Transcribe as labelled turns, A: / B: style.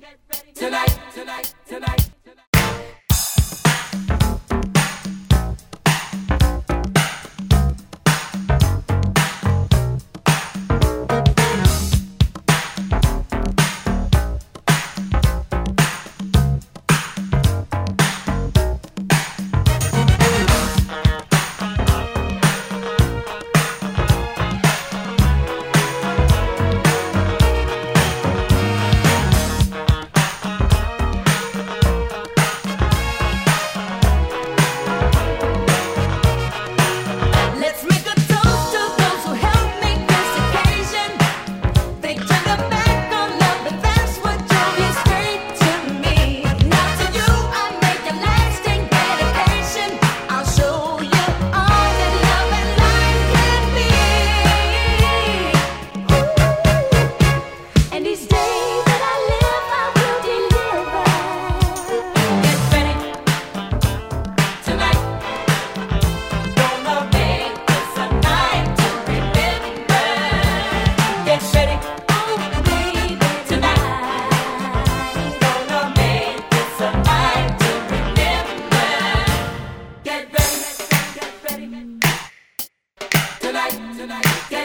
A: Get ready. Tonight, tonight, tonight. tonight.